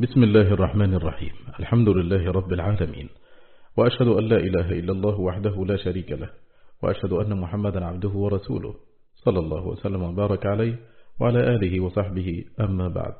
بسم الله الرحمن الرحيم الحمد لله رب العالمين وأشهد أن لا إله إلا الله وحده لا شريك له وأشهد أن محمدا عبده ورسوله صلى الله وسلم وبارك عليه وعلى آله وصحبه أما بعد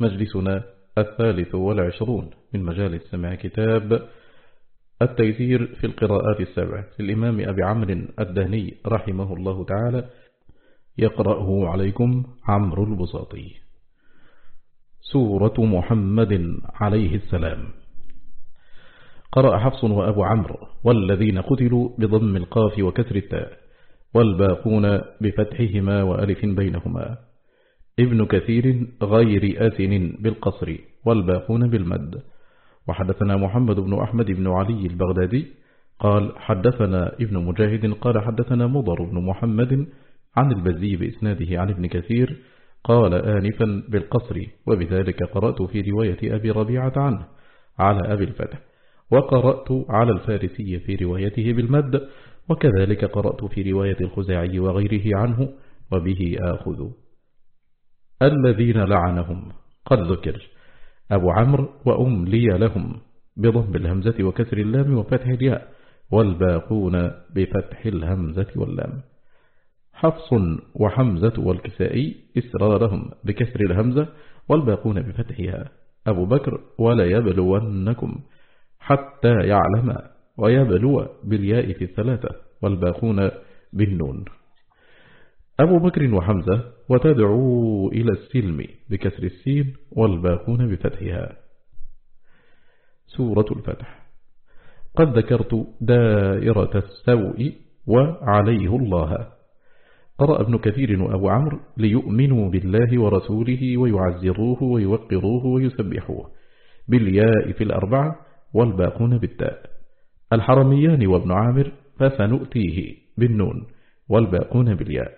مجلسنا الثالث والعشرون من مجالس سمع كتاب التيسير في القراءات السبع للإمام أبي عمرو الدهني رحمه الله تعالى يقرأه عليكم عمرو البساطي سورة محمد عليه السلام. قرأ حفص وأبو عمرو والذين قتلوا بضم القاف وكسر التاء والباقون بفتحهما وألف بينهما. ابن كثير غير أثن بالقصر والباقون بالمد. وحدثنا محمد بن أحمد بن علي البغدادي قال حدثنا ابن مجاهد قال حدثنا مضر بن محمد عن البزي بإسناده عن ابن كثير قال آنفا بالقصر وبذلك قرأت في رواية أبي ربيعة عنه على أبي الفتح وقرأت على الفارسي في روايته بالمد وكذلك قرأت في رواية الخزاعي وغيره عنه وبه آخذ. الذين لعنهم قد ذكر. أبو عمرو وأملي لهم بضم الهمزة وكسر اللام وفتح الياء والباقون بفتح الهمزة واللام. حفص وحمزة والكسائي إسرارهم بكسر الهمزة والباقون بفتحها. أبو بكر ولا يبلونكم حتى يعلم ويبلو بالياء في الثلاثة والباقون بالنون. أبو بكر وحمزة وتدعو إلى السلم بكسر السين والباقون بفتحها. سورة الفتح. قد ذكرت دائرة السوء وعليه الله. قرأ ابن كثير وأبو عمرو ليؤمنوا بالله ورسوله ويعزروه ويوقروه ويسبحوه بالياء في الأربعة والباقون بالتاء. الحرميان وابن عامر فسنؤتيه بالنون والباقون بالياء.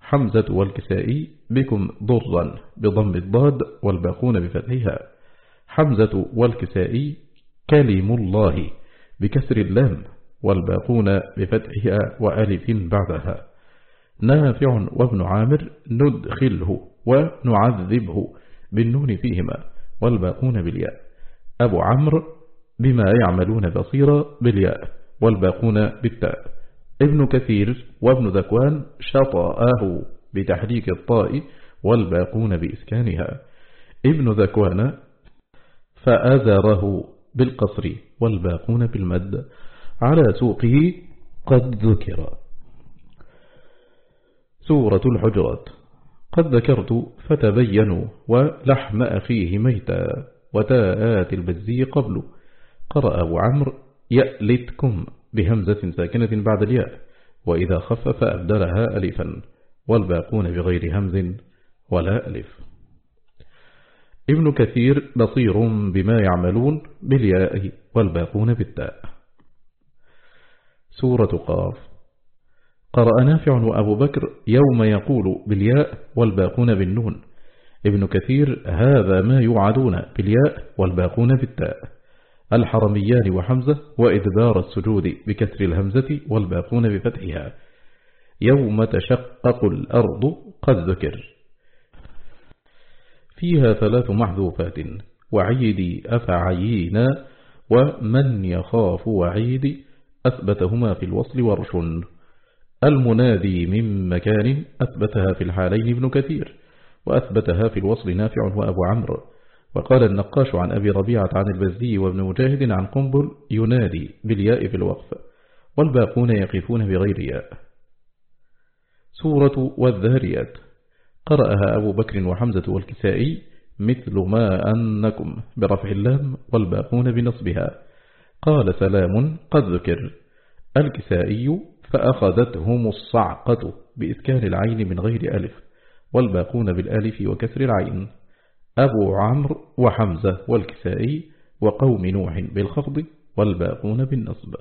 حمزة والكسائي بكم ضرا بضم الضاد والباقون بفتحها. حمزة والكسائي كلم الله بكسر اللام والباقون بفتحها وألف بعدها. نافع وابن عامر ندخله ونعذبه بالنون فيهما والباقون بالياء. أبو عمرو بما يعملون بصيرا بالياء والباقون بالتاء. ابن كثير وابن ذكوان شطآه بتحريك الطاء والباقون بإسكانها. ابن ذكوان فأذره بالقصر والباقون بالمد. على سوقه قد ذكر. سورة الحجرات. قد ذكرت فتبينوا ولحم أخيه ميتا وتاءات البزي قبل. قرأ أبو عمرو يألتكم بهمزة ساكنة بعد الياء وإذا خفف أبدلها ألفا والباقون بغير همز ولا ألف. ابن كثير بصير بما يعملون بالياء والباقون بالتاء. سورة قاف. قرأ نافع وأبو بكر يوم يقول بالياء والباقون بالنون. ابن كثير هذا ما يوعدون بالياء والباقون بالتاء. الحرميان وحمزة وإدبار السجود بكسر الهمزة والباقون بفتحها. يوم تشقق الأرض قد ذكر. فيها ثلاث محذوفات. وعيدي أفعيينا ومن يخاف وعيدي أثبتهما في الوصل ورشن المنادي من مكان أثبتها في الحالين ابن كثير وأثبتها في الوصل نافع وأبو عمرو. وقال النقاش عن أبي ربيعة عن البزي وابن مجاهد عن قنبل ينادي بالياء في الوقف والباقون يقفون بغير ياء. سورة والذاريات. قرأها أبو بكر وحمزة والكسائي مثل ما أنكم برفع اللام والباقون بنصبها. قال سلام قد ذكر. الكسائي فأخذتهم الصعقة بإسكان العين من غير ألف والباقون بالألف وكسر العين. أبو عمرو وحمزة والكسائي وقوم نوح بالخفض والباقون بالنصب.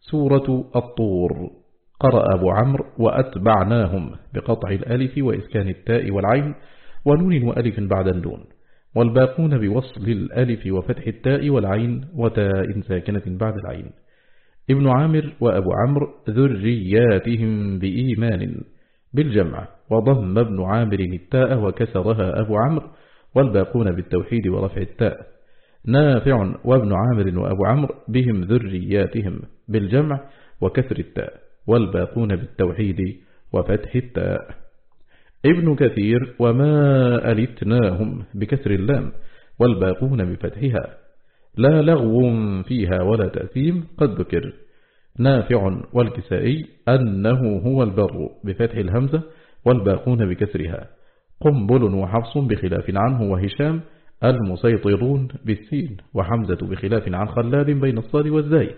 سورة الطور. قرأ أبو عمرو وأتبعناهم بقطع الألف وإسكان التاء والعين ونون وألف بعد النون والباقون بوصل الألف وفتح التاء والعين وتاء ساكنة بعد العين. ابن عامر وأبو عمرو ذرياتهم بإيمان بالجمع وضم ابن عامر التاء وكسرها أبو عمرو والباقون بالتوحيد ورفع التاء. نافع وابن عامر وأبو عمرو بهم ذرياتهم بالجمع وكسر التاء والباقون بالتوحيد وفتح التاء. ابن كثير وما ألتناهم بكسر اللام والباقون بفتحها. لا لغو فيها ولا تأثيم قد ذكر. نافع والكسائي أنه هو البر بفتح الهمزة والباقون بكسرها. قنبل وحفص بخلاف عنه وهشام المسيطرون بالسين وحمزة بخلاف عن خلال بين الصاد والزاي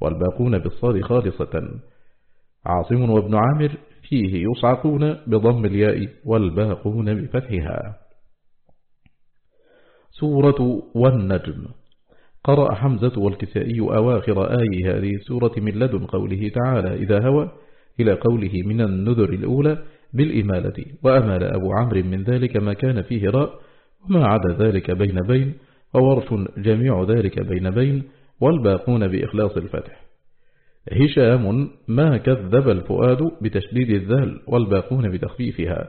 والباقون بالصاد خالصة. عاصم وابن عامر فيه يصعقون بضم الياء والباقون بفتحها. سورة والنجم. قرأ حمزة والكسائي أواخر آي هذه السورة من لدن قوله تعالى إذا هوى إلى قوله من النذر الأولى بالإمالة وأمال أبو عمرو من ذلك ما كان فيه راء وما عدا ذلك بين بين وورش جميع ذلك بين بين والباقون بإخلاص الفتح هشام ما كذب الفؤاد بتشديد الذال والباقون بتخفيفها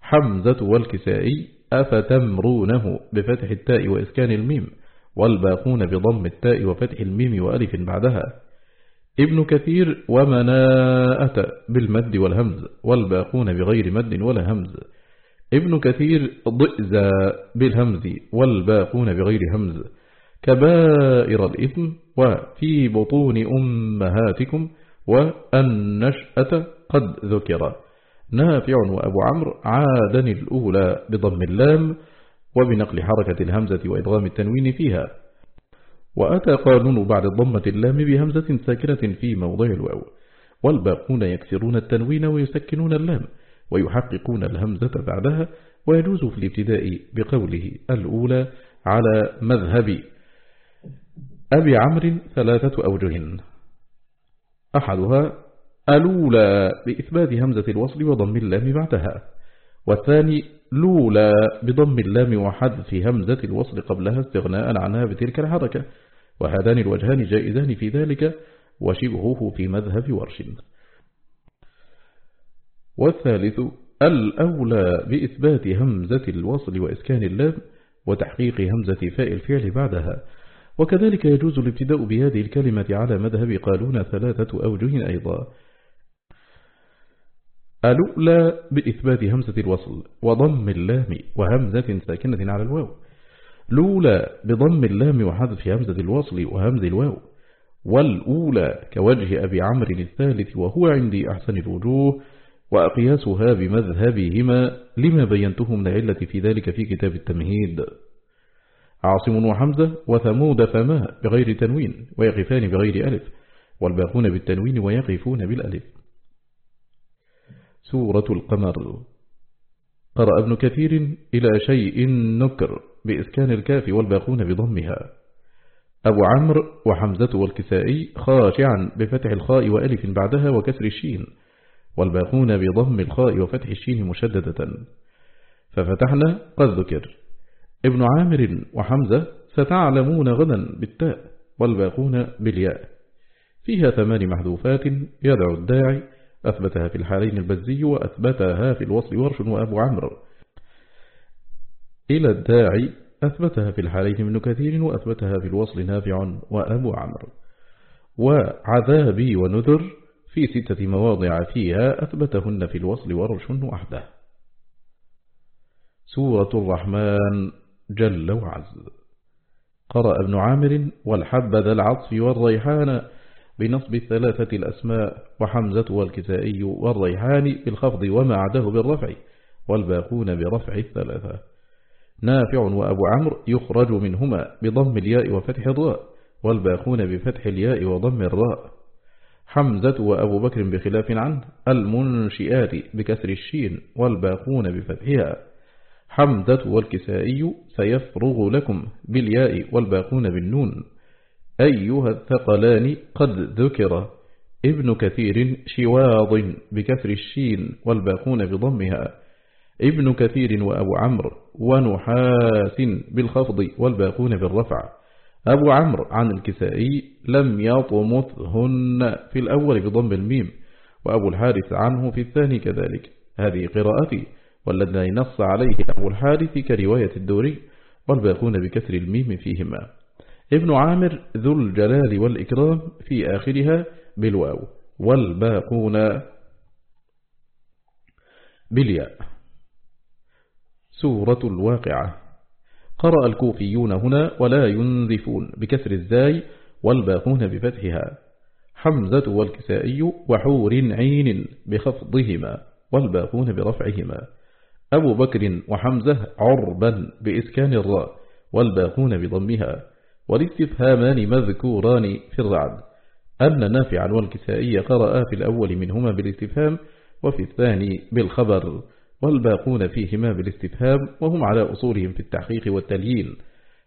حمزة والكسائي أفتمرونه بفتح التاء وإسكان الميم والباقون بضم التاء وفتح الميم وألف بعدها. ابن كثير ومناءة بالمد والهمز والباقون بغير مد ولا همز. ابن كثير ضئز بالهمز والباقون بغير همز. كبائر الإثم وفي بطون أمهاتكم والنشأة قد ذكر. نافع وأبو عمرو عادا الأولى بضم اللام. وبنقل حركة الهمزة وإدغام التنوين فيها. وأتى قانون بعد ضمة اللام بهمزة ساكنة في موضع الواو. والباقون يكسرون التنوين ويسكنون اللام ويحققون الهمزة بعدها ويجوز في الابتداء بقوله الأولى على مذهب أبي عمرو ثلاثة أوجه. أحدها الأولى بإثبات همزة الوصل وضم اللام بعدها والثاني لولا بضم اللام وحذف همزة الوصل قبلها استغناء عنها بتلك الحركة. وهذان الوجهان جائزان في ذلك. وشبهه في مذهب ورش. والثالث الأولى بإثبات همزة الوصل وإسكان اللام وتحقيق همزة فاء الفعل بعدها. وكذلك يجوز الابتداء بهذه الكلمة على مذهب قالون ثلاثة أوجه أيضا. الأولى بإثبات همزة الوصل وضم اللام وهمزة ساكنة على الواو. لولا بضم اللام وحذف همزة الوصل وهمز الواو. والأولى كوجه أبي عمرو الثالث وهو عندي أحسن الوجوه وأقياسها بمذهبهما لما بينته من العلة في ذلك في كتاب التمهيد. عاصم وحمزة وثمود فما بغير تنوين ويقفان بغير ألف والباقون بالتنوين ويقفون بالألف. سورة القمر. قرأ ابن كثير إلى شيء نكر بإسكان الكاف والباقون بضمها. أبو عمرو وحمزة والكسائي خاشعا بفتح الخاء وألف بعدها وكسر الشين والباقون بضم الخاء وفتح الشين مشددة. ففتحنا قد ذكر. ابن عامر وحمزة ستعلمون غدا بالتاء والباقون بالياء. فيها ثمان محذوفات يدعو الداعي أثبتها في الحالين البزي وأثبتها في الوصل ورش وأبو عمرو. إلى الداعي أثبتها في الحالين من كثير وأثبتها في الوصل نافع وأبو عمرو. وعذابي ونذر في ستة مواضع فيها أثبتهن في الوصل ورش وحده. سورة الرحمن جل وعز. قرأ ابن عامر والحب ذا العطف والريحان بنصب الثلاثة الأسماء وحمزة والكسائي والريحان بالخفض وما عده بالرفع والباقون برفع الثلاثة. نافع وأبو عمرو يخرج منهما بضم الياء وفتح الراء والباقون بفتح الياء وضم الراء. حمزة وأبو بكر بخلاف عنه المنشئات بكسر الشين والباقون بفتحها. حمزة والكسائي سيفرغ لكم بالياء والباقون بالنون. أيها الثقلان قد ذكر ابن كثير شواظ بكسر الشين والباقون بضمها. ابن كثير وأبو عمرو ونحاس بالخفض والباقون بالرفع. أبو عمرو عن الكسائي لم يطمثهن في الأول بضم الميم وأبو الحارث عنه في الثاني كذلك. هذه قراءتي والذي نص عليه أبو الحارث كرواية الدوري والباقون بكسر الميم فيهما. ابن عامر ذو الجلال والإكرام في آخرها بالواو. والباقون بالياء. سورة الواقعة. قرأ الكوفيون هنا ولا ينذفون بكسر الزاي والباقون بفتحها. حمزة والكسائي وحور عين بخفضهما والباقون برفعهما. أبو بكر وحمزة عربا بإسكان الراء والباقون بضمها. والاستفهامان مذكوران في الرعد أن نافعا والكسائي قرأ في الأول منهما بالاستفهام وفي الثاني بالخبر والباقون فيهما بالاستفهام وهم على أصولهم في التحقيق والتليين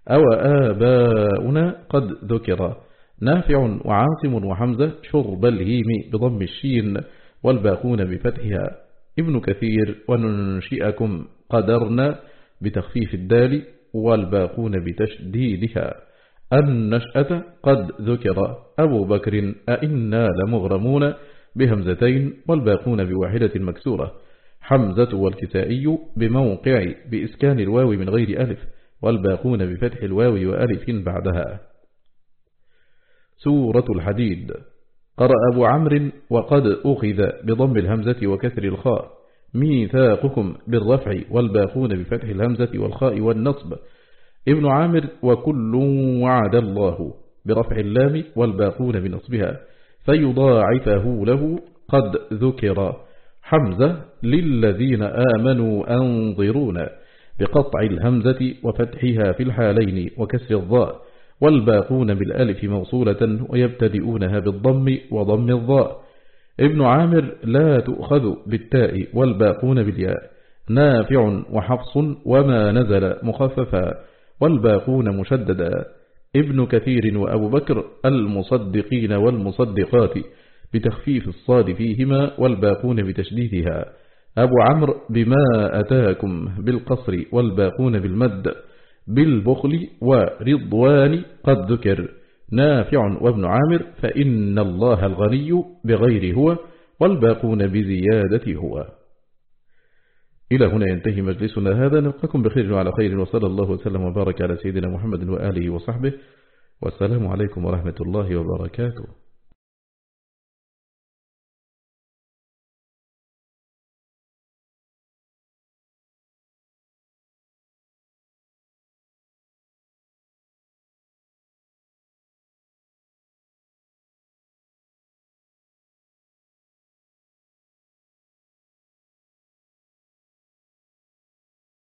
أو آباؤنا قد ذكر نافع وعاصم وحمزة شرب الهيم بضم الشين والباقون بفتحها. ابن كثير وننشئكم قدرنا بتخفيف الدال والباقون بتشديدها. النشأة قد ذكر أبو بكر أئنا لمغرمون بهمزتين والباقون بواحدة مكسورة. حمزة والكسائي بموقع بإسكان الواو من غير ألف والباقون بفتح الواو وألف بعدها. سورة الحديد. قرأ أبو عمرو وقد أخذ بضم الهمزة وكسر الخاء. ميثاقكم بالرفع والباقون بفتح الهمزة والخاء والنصب. ابن عامر وكل وعد الله برفع اللام والباقون بنصبها فيضاعفه له قد ذكر. حمزة للذين آمنوا أنظرونا بقطع الهمزة وفتحها في الحالين وكسر الضاء والباقون بالألف موصولة ويبتدئونها بالضم وضم الضاء. ابن عامر لا تؤخذ بالتاء والباقون بالياء نافع وحفص وما نزل مخففا. والباقون مشددا ابن كثير وأبو بكر المصدقين والمصدقات بتخفيف الصاد فيهما والباقون بتشديدها. أبو عمرو بما أتاكم بالقصر والباقون بالمد بالبخل ورضوان قد ذكر. نافع وابن عامر فإن الله الغني بغير هو والباقون بزيادة هو. إلى هنا ينتهي مجلسنا هذا. نلقاكم بخير وعلى خير. وصلى الله وسلم وبارك على سيدنا محمد وآله وصحبه. والسلام عليكم ورحمة الله وبركاته.